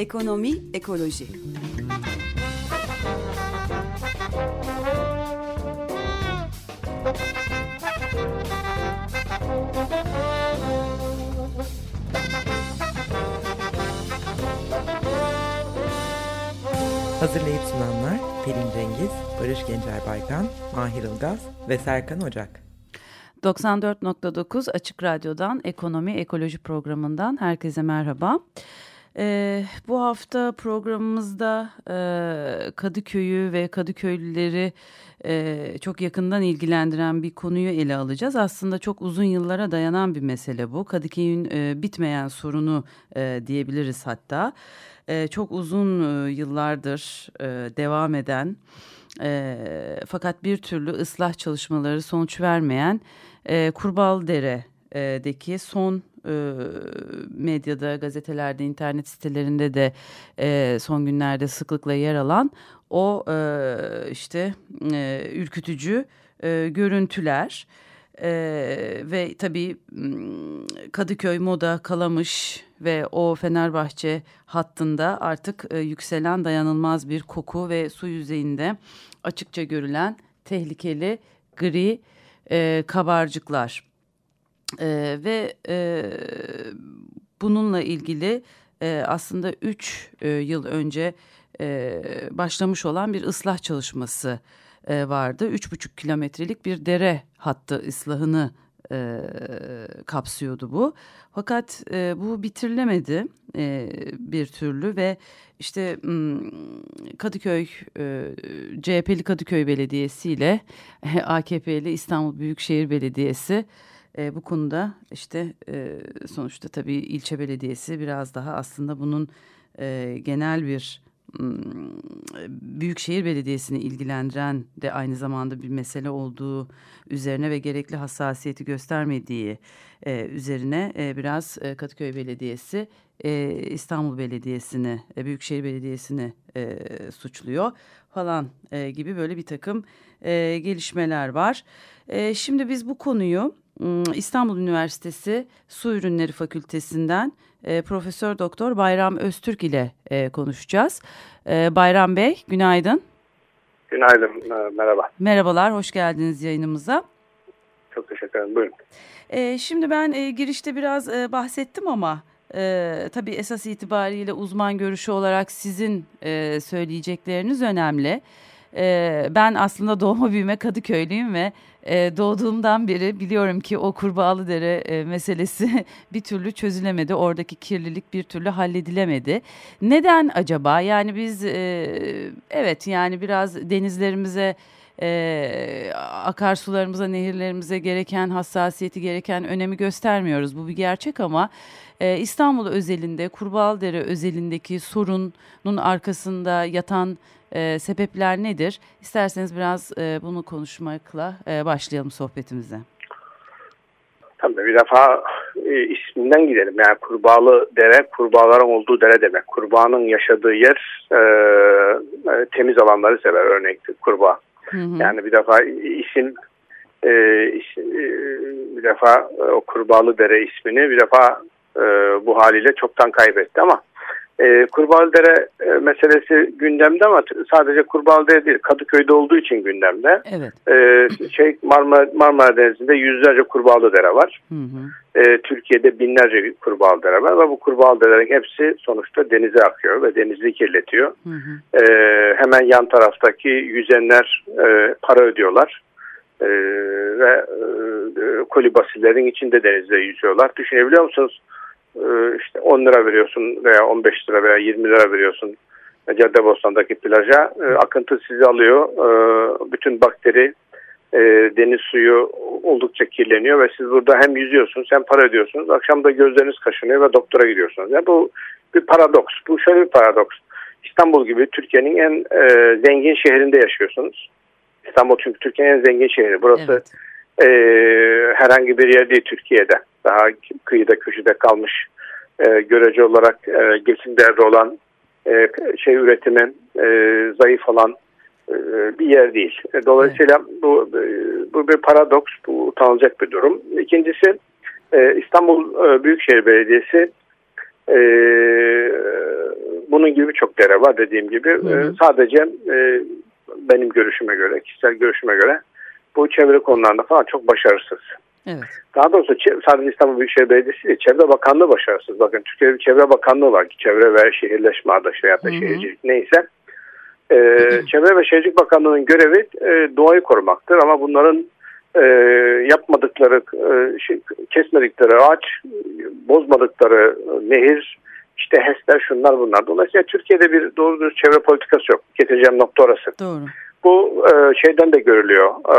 Ekonomi, ekoloji. Hazırlayıp sunanlar Pelin Cengiz, Barış Gencer Baykan, Mahir Ilgaz ve Serkan Ocak. 94.9 Açık Radyo'dan Ekonomi Ekoloji programından herkese merhaba. Ee, bu hafta programımızda e, Kadıköy'ü ve Kadıköylüleri e, çok yakından ilgilendiren bir konuyu ele alacağız. Aslında çok uzun yıllara dayanan bir mesele bu. Kadıköy'ün e, bitmeyen sorunu e, diyebiliriz hatta. E, çok uzun e, yıllardır e, devam eden e, fakat bir türlü ıslah çalışmaları sonuç vermeyen e, Kurbaldere son e, medyada, gazetelerde, internet sitelerinde de e, son günlerde sıklıkla yer alan o e, işte ürkütücü görüntüler ve tabii Kadıköy, Moda, Kalamış ve o Fenerbahçe hattında artık yükselen dayanılmaz bir koku ve su yüzeyinde açıkça görülen tehlikeli gri kabarcıklar. E, ve e, bununla ilgili e, aslında üç e, yıl önce e, başlamış olan bir ıslah çalışması e, vardı. Üç buçuk kilometrelik bir dere hattı ıslahını e, kapsıyordu bu. Fakat e, bu bitirilemedi e, bir türlü ve işte Kadıköy e, CHP'li Kadıköy Belediyesi ile AKP'li İstanbul Büyükşehir Belediyesi e, bu konuda işte e, sonuçta tabii ilçe belediyesi biraz daha aslında bunun e, genel bir Büyükşehir Belediyesi'ni ilgilendiren de aynı zamanda bir mesele olduğu üzerine ve gerekli hassasiyeti göstermediği e, üzerine e, biraz e, Kadıköy Belediyesi e, İstanbul Belediyesi'ni, e, Büyükşehir Belediyesi'ni e, suçluyor falan e, gibi böyle bir takım e, gelişmeler var. E, şimdi biz bu konuyu İstanbul Üniversitesi Su Ürünleri Fakültesinden e, Profesör Doktor Bayram Öztürk ile e, konuşacağız. E, Bayram Bey, günaydın. Günaydın, e, merhaba. Merhabalar, hoş geldiniz yayınımıza. Çok teşekkür ederim, buyurun. E, şimdi ben e, girişte biraz e, bahsettim ama e, tabii esas itibariyle uzman görüşü olarak sizin e, söyleyecekleriniz önemli. E, ben aslında doğma büyüme Kadıköylüyüm ve e, doğduğumdan beri biliyorum ki o Kurbağalıdere e, meselesi bir türlü çözülemedi. Oradaki kirlilik bir türlü halledilemedi. Neden acaba? Yani biz e, evet yani biraz denizlerimize e, akarsularımıza, nehirlerimize gereken hassasiyeti, gereken önemi göstermiyoruz. Bu bir gerçek ama İstanbul özelinde, Kurbağalıdere özelindeki sorunun arkasında yatan e, sebepler nedir? İsterseniz biraz e, bunu konuşmakla e, başlayalım sohbetimize. Tabii bir defa e, isminden gidelim. Yani kurbağalı dere, kurbağaların olduğu dere demek. Kurbağanın yaşadığı yer e, e, temiz alanları sever örneğin kurbağa. Hı hı. Yani bir defa isim, e, e, bir defa e, o kurbağalı dere ismini bir defa e, bu haliyle çoktan kaybetti ama e, Kurbaldere e, meselesi gündemde ama sadece Kurbaldere değil Kadıköy'de olduğu için gündemde. Evet. E, şey Marmara, Marmara Denizi'nde yüzlerce Kurbaldere var. Hı hı. E, Türkiye'de binlerce Kurbaldere var ve bu Kurbalderelerin hepsi sonuçta denize akıyor ve denizi kirletiyor. Hı hı. E, hemen yan taraftaki yüzenler e, para ödüyorlar. Ee, ve e, kolibasilerin içinde denizde yüzüyorlar. Düşünebiliyor musunuz? Ee, işte 10 lira veriyorsun veya 15 lira veya 20 lira veriyorsun Caddebostan'daki plaja. Ee, akıntı sizi alıyor. Ee, bütün bakteri e, deniz suyu oldukça kirleniyor ve siz burada hem yüzüyorsunuz hem para ödüyorsunuz. Akşam da gözleriniz kaşınıyor ve doktora gidiyorsunuz. Yani bu bir paradoks. Bu şöyle bir paradoks. İstanbul gibi Türkiye'nin en e, zengin şehrinde yaşıyorsunuz. İstanbul çünkü Türkiye'nin en zengin şehri. Burası evet e, herhangi bir yer değil Türkiye'de. Daha kıyıda köşede kalmış e, görece olarak e, geçim değerli olan e, şey üretimin e, zayıf olan e, bir yer değil. E, dolayısıyla evet. bu e, bu bir paradoks, bu utanılacak bir durum. İkincisi e, İstanbul e, Büyükşehir Belediyesi e, bunun gibi çok dere var dediğim gibi. Hı hı. sadece benim görüşüme göre, kişisel görüşüme göre bu çevre konularında falan çok başarısız. Evet. Daha doğrusu sadece İstanbul Büyükşehir Belediyesi değil, Çevre Bakanlığı başarısız. Bakın Türkiye'de bir Çevre Bakanlığı var ki Çevre ve Şehirleşme Adaşı veya da şehircilik neyse. Ee, Çevre ve Şehircilik Bakanlığı'nın görevi e, doğayı korumaktır ama bunların e, yapmadıkları, e, şey, kesmedikleri ağaç, bozmadıkları nehir, işte HES'ler şunlar bunlar. Dolayısıyla Türkiye'de bir doğru düz çevre politikası yok. Getireceğim nokta orası. Doğru. Bu e, şeyden de görülüyor. E,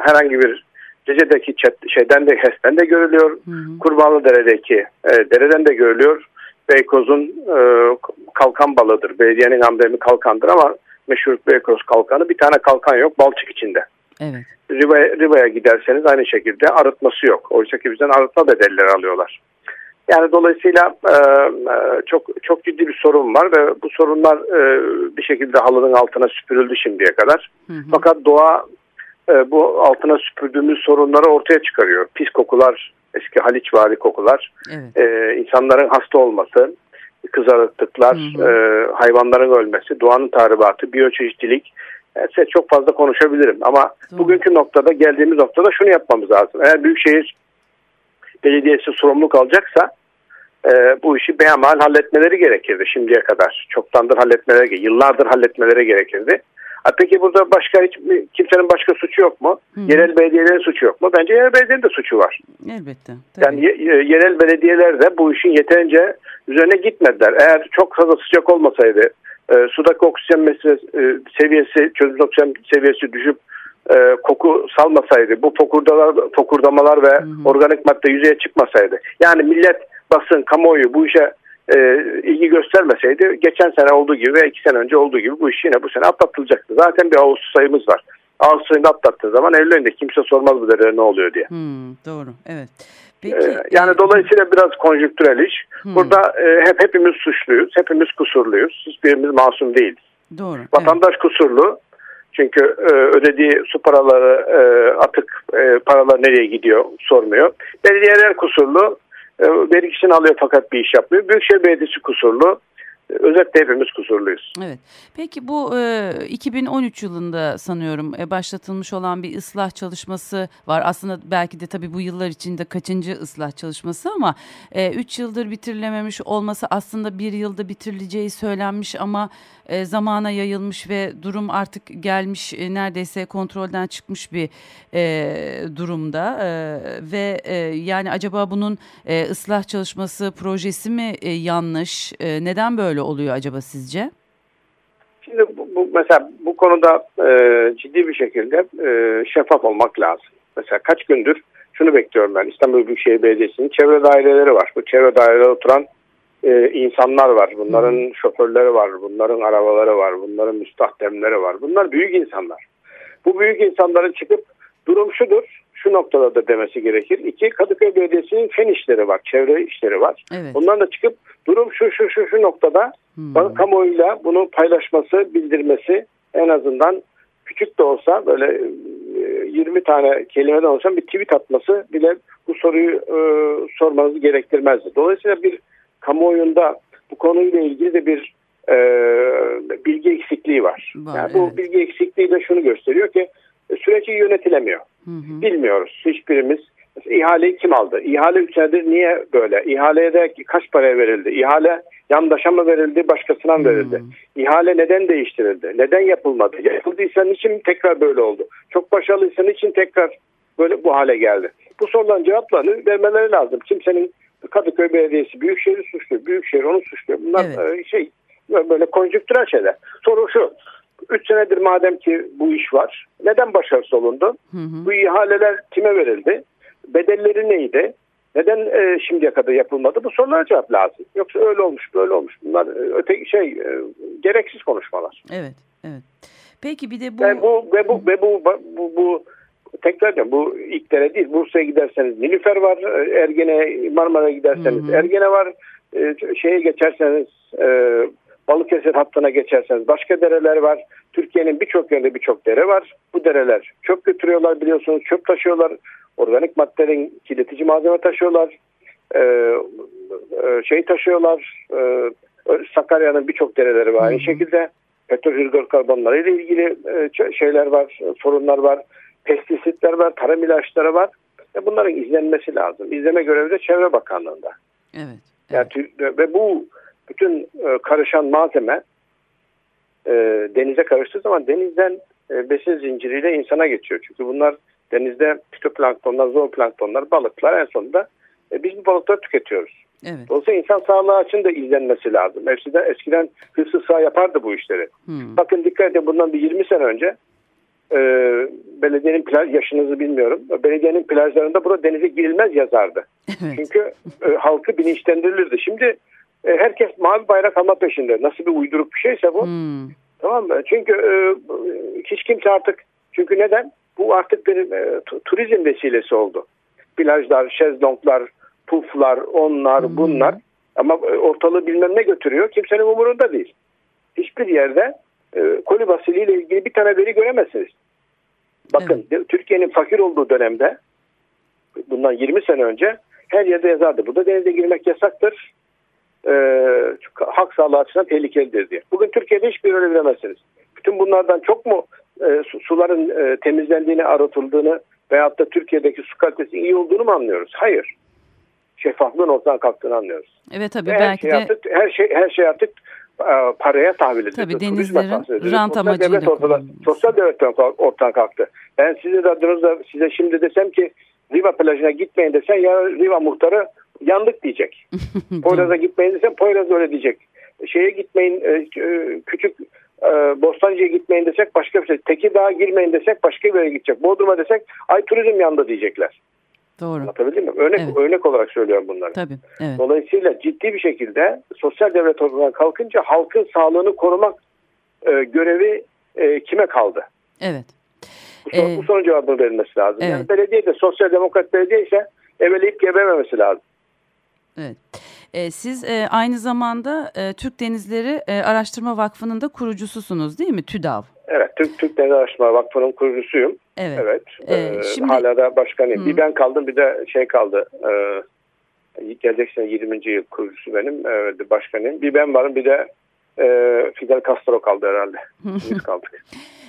herhangi bir Rize'deki şeyden de HES'ten de görülüyor. Hı hı. Kurbağalıdere'deki e, dereden de görülüyor. Beykoz'un e, kalkan balığıdır. Belediyenin amblemi kalkandır ama meşhur Beykoz kalkanı bir tane kalkan yok balçık içinde. Evet. Riva'ya, Riva'ya giderseniz aynı şekilde arıtması yok. Oysa ki bizden arıtma bedelleri alıyorlar. Yani dolayısıyla e, e, çok çok ciddi bir sorun var ve bu sorunlar e, bir şekilde halının altına süpürüldü şimdiye kadar. Hı hı. Fakat doğa e, bu altına süpürdüğümüz sorunları ortaya çıkarıyor. Pis kokular, eski Haliç vari kokular, evet. e, insanların hasta olması, kızarıklıklar, hı hı. E, hayvanların ölmesi, doğanın tahribatı, biyoçeşitlilik, Size çok fazla konuşabilirim ama Doğru. bugünkü noktada geldiğimiz noktada şunu yapmamız lazım. Eğer Büyükşehir Belediyesi sorumluluk alacaksa e, bu işi beyamal halletmeleri gerekirdi şimdiye kadar. Çoktandır halletmeleri, yıllardır halletmeleri gerekirdi. Ha, peki burada başka hiç kimsenin başka suçu yok mu? Hı. Yerel belediyelerin suçu yok mu? Bence yerel belediyenin de suçu var. Elbette. Tabii. Yani yerel belediyeler de bu işin yeterince üzerine gitmediler. Eğer çok fazla sıcak olmasaydı, e, sudaki oksijen meselesi, e, seviyesi, çözüm oksijen seviyesi düşüp e, koku salmasaydı, bu fokurdalar, fokurdamalar ve hı hı. organik madde yüzeye çıkmasaydı. Yani millet, basın, kamuoyu bu işe e, ilgi göstermeseydi geçen sene olduğu gibi ve iki sene önce olduğu gibi bu iş yine bu sene atlatılacaktı. Zaten bir Ağustos sayımız var. Ağustos ayında atlattığı zaman Eylül ayında kimse sormaz bu derece ne oluyor diye. Hmm, doğru evet. Peki, ee, yani e, dolayısıyla biraz konjüktürel iş. Hmm. Burada e, hep hepimiz suçluyuz, hepimiz kusurluyuz. Hiçbirimiz masum değil. Doğru. Vatandaş evet. kusurlu. Çünkü e, ödediği su paraları, e, atık e, paralar nereye gidiyor sormuyor. Belediyeler kusurlu. Vergisini alıyor fakat bir iş yapmıyor. Büyükşehir Belediyesi kusurlu. Özetle hepimiz kusurluyuz. Evet. Peki bu e, 2013 yılında sanıyorum e, başlatılmış olan bir ıslah çalışması var. Aslında belki de tabii bu yıllar içinde kaçıncı ıslah çalışması ama 3 e, yıldır bitirilememiş olması aslında bir yılda bitirileceği söylenmiş ama e, zamana yayılmış ve durum artık gelmiş e, neredeyse kontrolden çıkmış bir e, durumda e, ve e, yani acaba bunun e, ıslah çalışması projesi mi e, yanlış? E, neden böyle oluyor acaba sizce? Şimdi bu, bu mesela bu konuda e, ciddi bir şekilde e, şeffaf olmak lazım. Mesela kaç gündür şunu bekliyorum ben İstanbul Büyükşehir Belediyesi'nin çevre daireleri var. Bu çevre daireleri oturan e, insanlar var. Bunların hmm. şoförleri var. Bunların arabaları var. Bunların müstahdemleri var. Bunlar büyük insanlar. Bu büyük insanların çıkıp durum şudur. Şu noktada da demesi gerekir. İki, Kadıköy Belediyesi'nin fen işleri var. Çevre işleri var. Evet. Onların da çıkıp durum şu şu şu şu noktada hmm. kamuoyuyla bunu paylaşması, bildirmesi en azından küçük de olsa böyle 20 e, tane kelimeden olsa bir tweet atması bile bu soruyu e, sormanızı gerektirmezdi. Dolayısıyla bir kamuoyunda bu konuyla ilgili de bir e, bilgi eksikliği var. var yani bu evet. bilgi eksikliği de şunu gösteriyor ki süreci yönetilemiyor. Hı hı. Bilmiyoruz hiçbirimiz. İhaleyi kim aldı? İhale 3 niye böyle? İhaleye de kaç para verildi? İhale yandaşa mı verildi, başkasına mı verildi? Hmm. İhale neden değiştirildi? Neden yapılmadı? Yapıldıysa niçin tekrar böyle oldu? Çok başarılıysa niçin tekrar böyle bu hale geldi? Bu soruların cevaplarını vermeleri lazım. Kimsenin Kadıköy Belediyesi Büyükşehir'i suçluyor. Büyükşehir onu suçluyor. Bunlar evet. E, şey böyle konjüktürel şeyler. Soru şu. Üç senedir madem ki bu iş var. Neden başarısız olundu? Hı hı. Bu ihaleler kime verildi? Bedelleri neydi? Neden e, şimdiye kadar yapılmadı? Bu sorulara cevap lazım. Yoksa öyle olmuş, böyle olmuş. Bunlar e, öte şey e, gereksiz konuşmalar. Evet, evet. Peki bir de bu ve bu ve bu ve bu bu, bu, bu tekrar diyorum bu ilk dere değil. Bursa'ya giderseniz Nilüfer var. E, Ergene, Marmara'ya giderseniz hı hı. Ergene var. E, şeye geçerseniz e, Balıkesir hattına geçerseniz başka dereler var. Türkiye'nin birçok yerinde birçok dere var. Bu dereler çöp götürüyorlar biliyorsunuz. Çöp taşıyorlar. Organik maddelerin kirletici malzeme taşıyorlar. Ee, şey taşıyorlar. E, Sakarya'nın birçok dereleri var. Aynı şekilde petrol hidrokarbonları ile ilgili e, şeyler var, sorunlar var. Pestisitler var, tarım ilaçları var. E bunların izlenmesi lazım. İzleme görevi de Çevre Bakanlığı'nda. Evet. Yani, ve bu bütün e, karışan malzeme e, denize karıştığı zaman denizden e, besin zinciriyle insana geçiyor. Çünkü bunlar denizde fitoplanktonlar, zooplanktonlar, balıklar en sonunda e, biz bu balıkları tüketiyoruz. Evet. Dolayısıyla insan sağlığı için de izlenmesi lazım. Eskiden, eskiden hırsız sağ yapardı bu işleri. Hmm. Bakın dikkat edin bundan bir 20 sene önce e, belediyenin plaj yaşınızı bilmiyorum. Belediyenin plajlarında burada denize girilmez yazardı. Evet. Çünkü e, halkı bilinçlendirilirdi. Şimdi e, herkes mavi bayrak alma peşinde. Nasıl bir uyduruk bir şeyse bu. Hmm. Tamam mı? Çünkü e, hiç kimse artık çünkü neden? Bu artık bir e, turizm vesilesi oldu. Plajlar, şezlonglar, puflar, onlar, hmm. bunlar. Ama e, ortalığı bilmem ne götürüyor. Kimsenin umurunda değil. Hiçbir yerde e, koli basiliyle ilgili bir tane veri göremezsiniz. Bakın evet. Türkiye'nin fakir olduğu dönemde bundan 20 sene önce her yerde yazardı. Burada denize girmek yasaktır. E, hak sağlığı açısından tehlikelidir diye. Bugün Türkiye'de hiçbir öyle bilemezsiniz. Bütün bunlardan çok mu e, suların e, temizlendiğini, arıtıldığını veyahut da Türkiye'deki su kalitesi iyi olduğunu mu anlıyoruz? Hayır. Şeffaflığın ortadan kalktığını anlıyoruz. Evet tabii Ve belki her şey de... Artık, her şey her şey artık e, paraya tahvil edildi. Tabii denizlerin rant amacıyla devlet Sosyal devletten ortadan kalktı. Ben sizin adınızda size şimdi desem ki Riva plajına gitmeyin desen ya Riva muhtarı yandık diyecek. Poyraz'a gitmeyin desem Poyraz öyle diyecek. Şeye gitmeyin e, e, küçük Bostancı'ya gitmeyin desek başka bir şey. Tekirdağ'a girmeyin desek başka bir yere gidecek. Bodrum'a desek ay turizm yandı diyecekler. Doğru. Anlatabildim mi? Örnek, evet. örnek olarak söylüyorum bunları. Tabii, evet. Dolayısıyla ciddi bir şekilde sosyal devlet ortadan kalkınca halkın sağlığını korumak e, görevi e, kime kaldı? Evet. Bu, ee, bu sorunun cevabını verilmesi lazım. Evet. Yani belediye de sosyal demokrat belediye ise eveleyip gebememesi lazım. Evet. E, siz e, aynı zamanda e, Türk Denizleri e, Araştırma Vakfı'nın da kurucususunuz değil mi? TÜDAV. Evet, Türk, Türk Deniz Araştırma Vakfı'nın kurucusuyum. Evet. evet. Ee, ee, şimdi... Hala da başkanıyım. Hmm. Bir ben kaldım bir de şey kaldı. E, gelecek sene 20. yıl kurucusu benim. Evet, başkanıyım. Bir ben varım bir de e, Fidel Castro kaldı herhalde. Biz kaldık.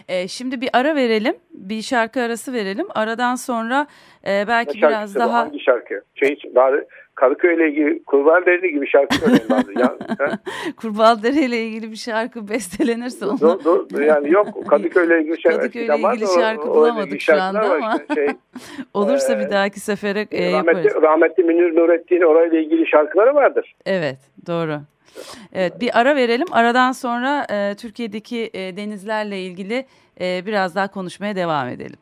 E, şimdi bir ara verelim. Bir şarkı arası verelim. Aradan sonra e, belki biraz daha... Hangi şarkı? Şey, bari Kadıköy ile ilgili Kurbaldere gibi şarkı söyleyin bazı. Kurbaldere ile ilgili bir şarkı bestelenirse onu. Do, do, yani yok Kadıköy ile ilgili şarkı. Kadıköy ile ilgili şarkı o, bulamadık şu anda ama. Şey, Olursa e, bir dahaki sefere e, rahmetli, yaparız. Rahmetli Münir Nurettin orayla ilgili şarkıları vardır. Evet doğru. Evet bir ara verelim. Aradan sonra e, Türkiye'deki e, denizlerle ilgili e, biraz daha konuşmaya devam edelim.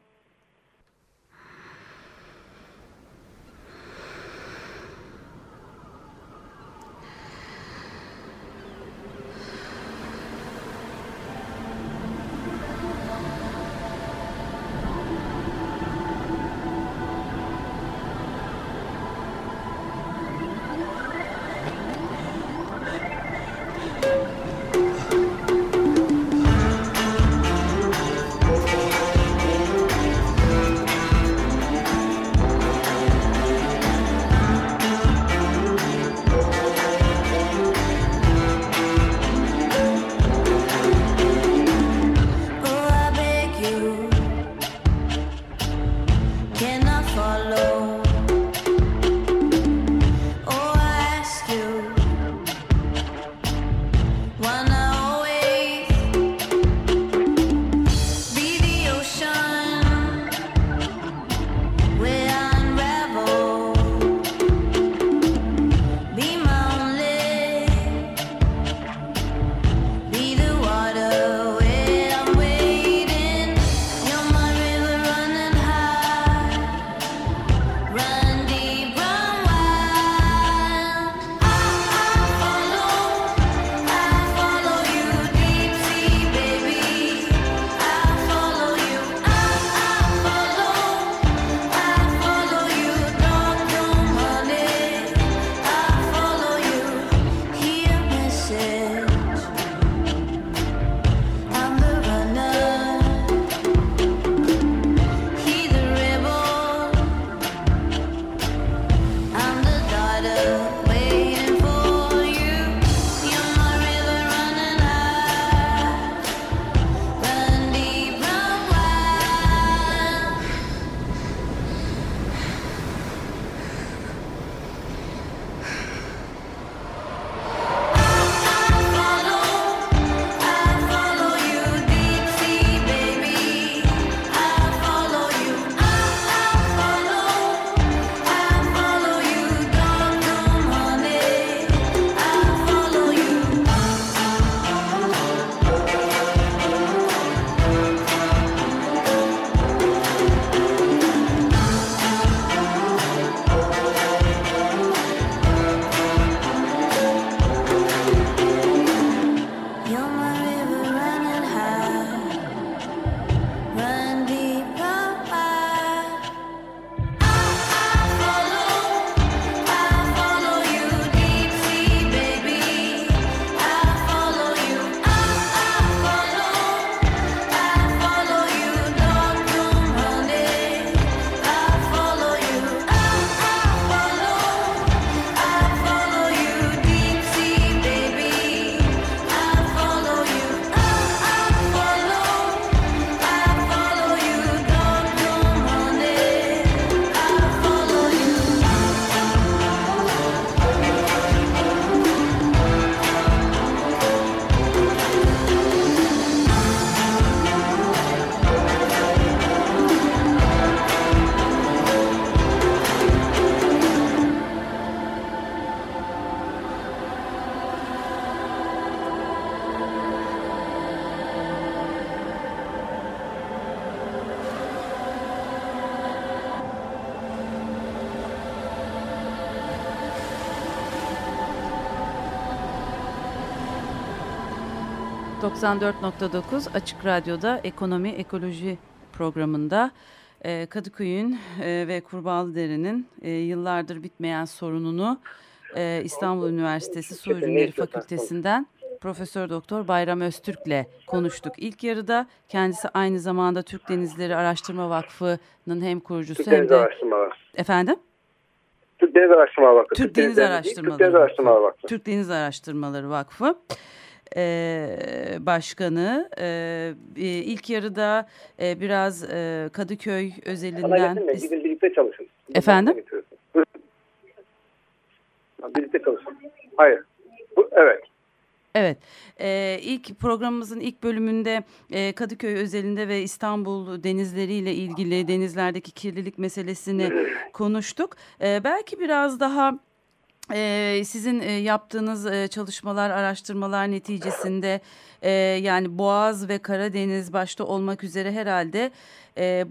94.9 Açık Radyo'da Ekonomi Ekoloji programında e, Kadıköy'ün e, ve Kurbağalıdere'nin e, yıllardır bitmeyen sorununu İstanbul Üniversitesi Su Ürünleri Fakültesinden Profesör Doktor Bayram Öztürk'le konuştuk. İlk yarıda kendisi aynı zamanda Türk Denizleri Araştırma Vakfı'nın hem kurucusu Türk hem de... Efendim? Türk Deniz Araştırma Vakfı. Türk, Deniz, Deniz Araştırmaları, Türk Deniz Araştırmaları Vakfı. Türk Deniz Araştırmaları Vakfı e, başkanı. E, ilk yarıda e, biraz e, Kadıköy özelinden... Bana gidin birlikte çalışın. Efendim? Birlikte çalışın. Hayır. Bu, evet. Evet, ee, ilk programımızın ilk bölümünde e, Kadıköy özelinde ve İstanbul denizleriyle ilgili denizlerdeki kirlilik meselesini konuştuk. E, belki biraz daha ee, sizin e, yaptığınız e, çalışmalar, araştırmalar neticesinde e, yani Boğaz ve Karadeniz başta olmak üzere herhalde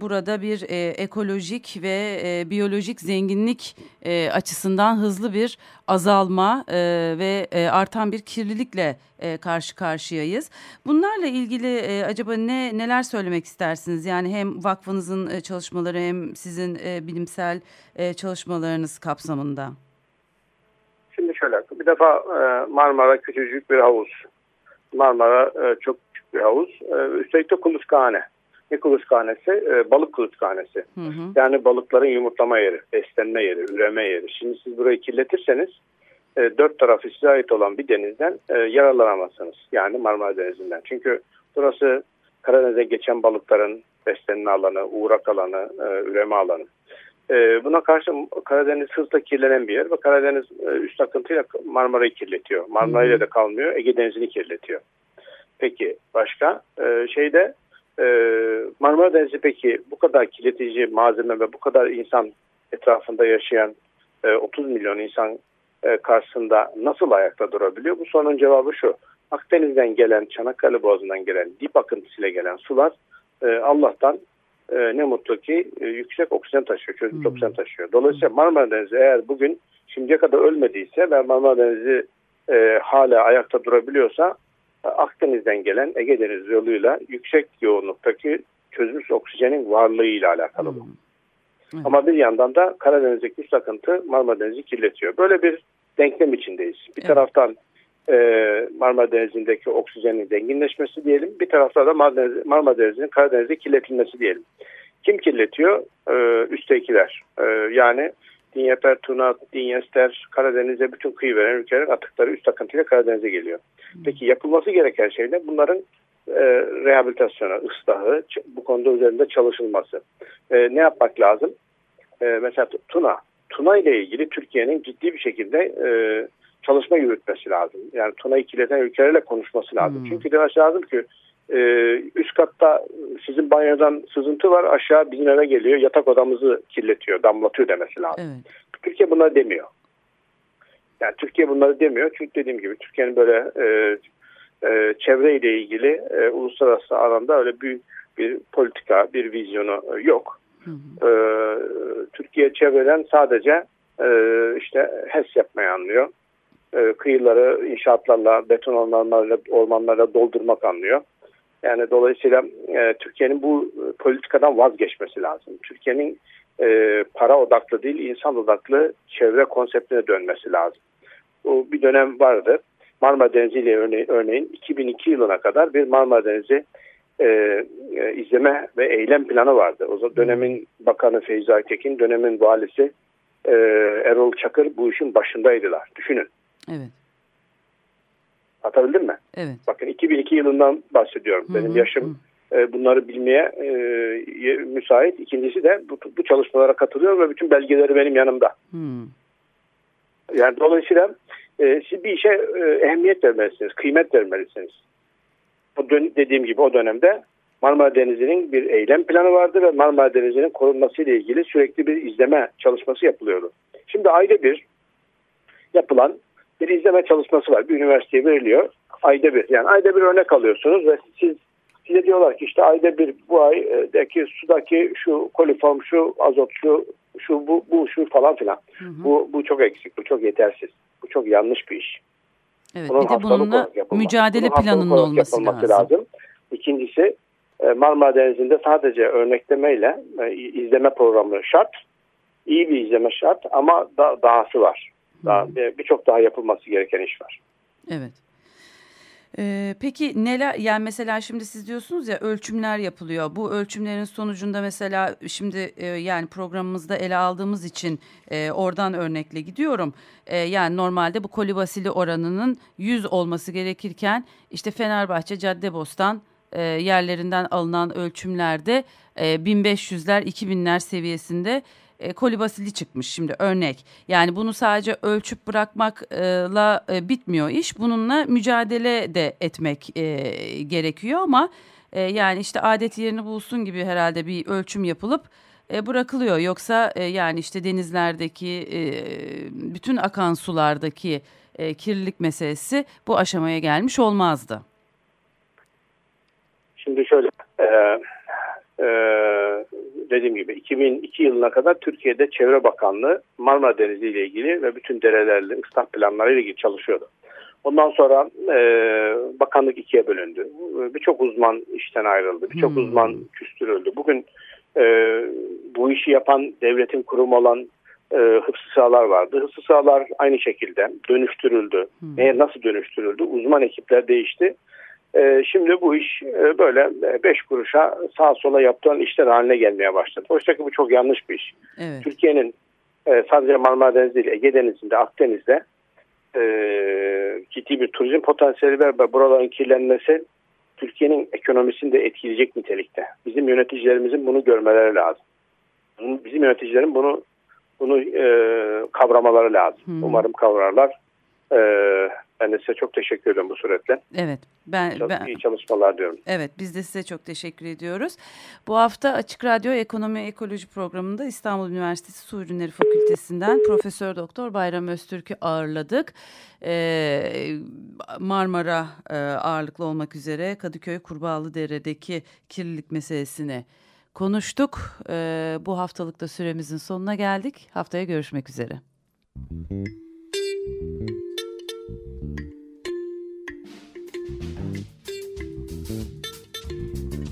burada bir ekolojik ve biyolojik zenginlik açısından hızlı bir azalma ve artan bir kirlilikle karşı karşıyayız. Bunlarla ilgili acaba ne neler söylemek istersiniz? Yani hem vakfınızın çalışmaları hem sizin bilimsel çalışmalarınız kapsamında. Şöyle bir defa e, Marmara küçücük bir havuz. Marmara e, çok küçük bir havuz. E, üstelik de kuluçkahane. Ne kuluçkahanesi? Balık kuluçkahanesi. Hı hı. Yani balıkların yumurtlama yeri, beslenme yeri, üreme yeri. Şimdi siz burayı kirletirseniz dört tarafı size ait olan bir denizden yararlanamazsınız. Yani Marmara Denizi'nden. Çünkü burası Karadeniz'e geçen balıkların beslenme alanı, uğrak alanı, üreme alanı. E, buna karşı Karadeniz hızla kirlenen bir yer ve Karadeniz e, üst akıntıyla Marmara'yı kirletiyor. Marmara ile de kalmıyor, Ege Denizi'ni kirletiyor. Peki başka e, şeyde e, Marmara Denizi peki bu kadar kirletici malzeme ve bu kadar insan etrafında yaşayan e, 30 milyon insan e, karşısında nasıl ayakta durabiliyor? Bu sorunun cevabı şu. Akdeniz'den gelen, Çanakkale Boğazı'ndan gelen, dip akıntısıyla gelen sular e, Allah'tan e, ne mutlu ki e, yüksek oksijen taşıyor, çözüm hmm. oksijen taşıyor. Dolayısıyla Marmara Denizi eğer bugün şimdiye kadar ölmediyse ve Marmara Denizi e, hala ayakta durabiliyorsa e, Akdeniz'den gelen Ege Denizi yoluyla yüksek yoğunluktaki çözülmüş oksijenin varlığıyla alakalı bu. Hmm. Ama bir yandan da Karadeniz'deki üst akıntı Marmara Denizi kirletiyor. Böyle bir denklem içindeyiz. Bir evet. taraftan e, Marmara Denizi'ndeki oksijenin zenginleşmesi diyelim. Bir tarafta da Marmara Denizi'nin Karadeniz'de kirletilmesi diyelim. Kim kirletiyor? E, üsttekiler. E, yani Dinyeper, Tuna, Dinyester, Karadeniz'e bütün kıyı veren ülkelerin atıkları üst akıntıyla Karadeniz'e geliyor. Peki yapılması gereken şey ne? Bunların e, rehabilitasyonu, ıslahı, bu konuda üzerinde çalışılması. E, ne yapmak lazım? Mesela Tuna. Tuna ile ilgili Türkiye'nin ciddi bir şekilde e, çalışma yürütmesi lazım. Yani Tuna'yı kirleten ülkelerle konuşması lazım. Hmm. Çünkü demesi lazım ki e, üst katta sizin banyodan sızıntı var aşağı bizim eve geliyor yatak odamızı kirletiyor damlatıyor demesi lazım. Evet. Türkiye bunları demiyor. Yani Türkiye bunları demiyor çünkü dediğim gibi Türkiye'nin böyle e, e, çevreyle ilgili e, uluslararası alanda öyle büyük bir politika, bir vizyonu yok. Hı hı. E, Türkiye çevreden sadece e, işte HES yapmayı anlıyor e, kıyıları inşaatlarla, beton ormanlarla, ormanlarla doldurmak anlıyor. Yani dolayısıyla e, Türkiye'nin bu politikadan vazgeçmesi lazım. Türkiye'nin e, para odaklı değil, insan odaklı çevre konseptine dönmesi lazım. Bu bir dönem vardı. Marmara Denizi ile örne örneğin 2002 yılına kadar bir Marmara Denizi e, e, izleme ve eylem planı vardı. O dönemin bakanı Feyzi Aytekin, dönemin valisi e, Erol Çakır bu işin başındaydılar. Düşünün. Evet. Atabildim mi? Evet. Bakın 2002 yılından bahsediyorum. Benim Hı -hı. yaşım e, bunları bilmeye e, müsait. İkincisi de bu, bu çalışmalara katılıyor ve bütün belgeleri benim yanımda. Hı. Yani dolayısıyla e, siz bir işe e, ehemmiyet vermelisiniz, kıymet vermelisiniz. Bu dön dediğim gibi o dönemde Marmara Denizi'nin bir eylem planı vardı ve Marmara Denizi'nin korunması ile ilgili sürekli bir izleme çalışması yapılıyordu. Şimdi ayda bir yapılan bir izleme çalışması var. Bir üniversiteye veriliyor. Ayda bir. Yani ayda bir örnek alıyorsunuz ve siz size diyorlar ki işte ayda bir bu aydaki sudaki şu koliform, şu azot, şu şu bu, bu şu falan filan. Hı hı. Bu bu çok eksik, bu çok yetersiz. Bu çok yanlış bir iş. Evet, bunun bir de bununla mücadele bunun planının olması lazım. lazım. İkincisi e, Marmara Denizi'nde sadece örneklemeyle e, izleme programı şart. İyi bir izleme şart ama da, dahası var. Daha, e, Birçok daha yapılması gereken iş var. Evet. Ee, peki neler yani mesela şimdi siz diyorsunuz ya ölçümler yapılıyor. Bu ölçümlerin sonucunda mesela şimdi e, yani programımızda ele aldığımız için e, oradan örnekle gidiyorum. Yani normalde bu kolibasili oranının 100 olması gerekirken işte Fenerbahçe Caddebostan yerlerinden alınan ölçümlerde e, 1500'ler 2000'ler seviyesinde e, kolibasili çıkmış şimdi örnek. Yani bunu sadece ölçüp bırakmakla e, bitmiyor iş. Bununla mücadele de etmek e, gerekiyor ama e, yani işte adet yerini bulsun gibi herhalde bir ölçüm yapılıp e, bırakılıyor. Yoksa e, yani işte denizlerdeki e, bütün akan sulardaki e, kirlilik meselesi bu aşamaya gelmiş olmazdı. Şimdi şöyle e, e, dediğim gibi 2002 yılına kadar Türkiye'de Çevre Bakanlığı Marmara Denizi ile ilgili ve bütün derelerle ıslah planları ile ilgili çalışıyordu. Ondan sonra e, bakanlık ikiye bölündü. Birçok uzman işten ayrıldı. Birçok hmm. uzman küstürüldü. Bugün e, bu işi yapan devletin kurumu olan e, hıfzı sahalar vardı. Hıfzı sahalar aynı şekilde dönüştürüldü. Hmm. Neye nasıl dönüştürüldü? Uzman ekipler değişti. E, şimdi bu iş e, böyle beş kuruşa sağ sola yapılan işler haline gelmeye başladı. Oysa ki bu çok yanlış bir iş. Evet. Türkiye'nin e, sadece Marmara Denizi değil Ege Denizi'nde, Akdeniz'de e, ciddi bir turizm potansiyeli var ve buraların kirlenmesi Türkiye'nin ekonomisini de etkileyecek nitelikte. Bizim yöneticilerimizin bunu görmeleri lazım. Bizim yöneticilerin bunu bunu e, kavramaları lazım. Hmm. Umarım kavrarlar. E, ben de size çok teşekkür ediyorum bu suretle. Evet. Ben, çok ben, iyi çalışmalar diyorum. Evet biz de size çok teşekkür ediyoruz. Bu hafta Açık Radyo Ekonomi Ekoloji programında İstanbul Üniversitesi Su Ürünleri Fakültesinden Profesör Doktor Bayram Öztürk'ü ağırladık. Ee, Marmara e, ağırlıklı olmak üzere Kadıköy Kurbağalıdere'deki kirlilik meselesini konuştuk. Ee, bu haftalıkta süremizin sonuna geldik. Haftaya görüşmek üzere. Müzik